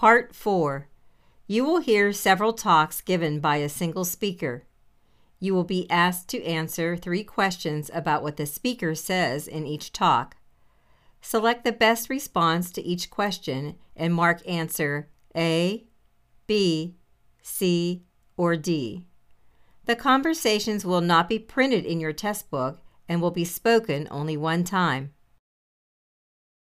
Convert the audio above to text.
Part 4 You will hear several talks given by a single speaker. You will be asked to answer three questions about what the speaker says in each talk. Select the best response to each question and mark answer A, B, C, or D. The conversations will not be printed in your test book and will be spoken only one time.